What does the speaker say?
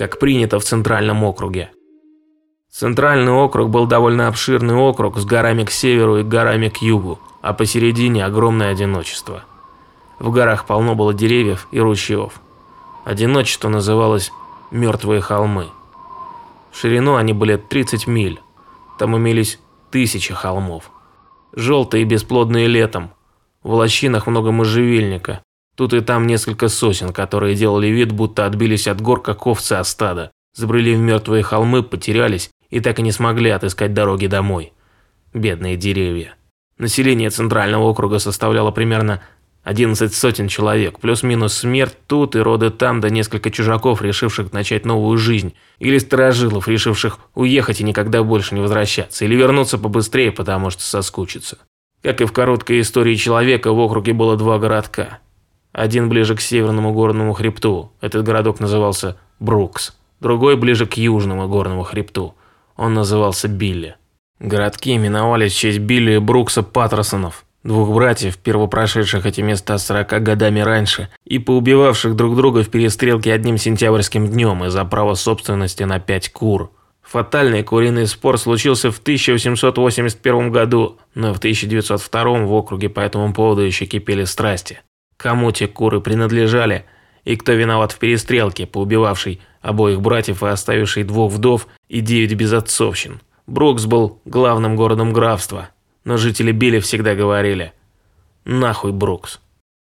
как принято в Центральном округе. Центральный округ был довольно обширный округ с горами к северу и горами к югу, а посередине огромное одиночество. В горах полно было деревьев и ручьев. Одиночество называлось «Мертвые холмы». В ширину они были 30 миль. Там имелись тысячи холмов. Желтые и бесплодные летом. В лощинах много можжевельника. Тут и там несколько сосен, которые делали вид, будто отбились от гор, как овцы от стада. Забрели в мертвые холмы, потерялись и так и не смогли отыскать дороги домой. Бедные деревья. Население Центрального округа составляло примерно 11 сотен человек, плюс-минус смерть тут и роды там, да несколько чужаков, решивших начать новую жизнь, или сторожилов, решивших уехать и никогда больше не возвращаться, или вернуться побыстрее, потому что соскучиться. Как и в короткой истории человека, в округе было два городка. Один ближе к северному горному хребту, этот городок назывался Брукс, другой ближе к южному горному хребту, он назывался Билли. Городки именовались в честь Билли и Брукса Паттерсонов, двух братьев, первопрошедших эти места 40 годами раньше и поубивавших друг друга в перестрелке одним сентябрьским днем из-за права собственности на пять кур. Фатальный куриный спор случился в 1881 году, но в 1902 в округе по этому поводу еще кипели страсти. Кому те куры принадлежали и кто виноват в перестрелке, поубивавшей обоих братьев и оставившей двух вдов и девять безотцовщин. Брукс был главным городом графства, но жители Билли всегда говорили «Нахуй Брукс».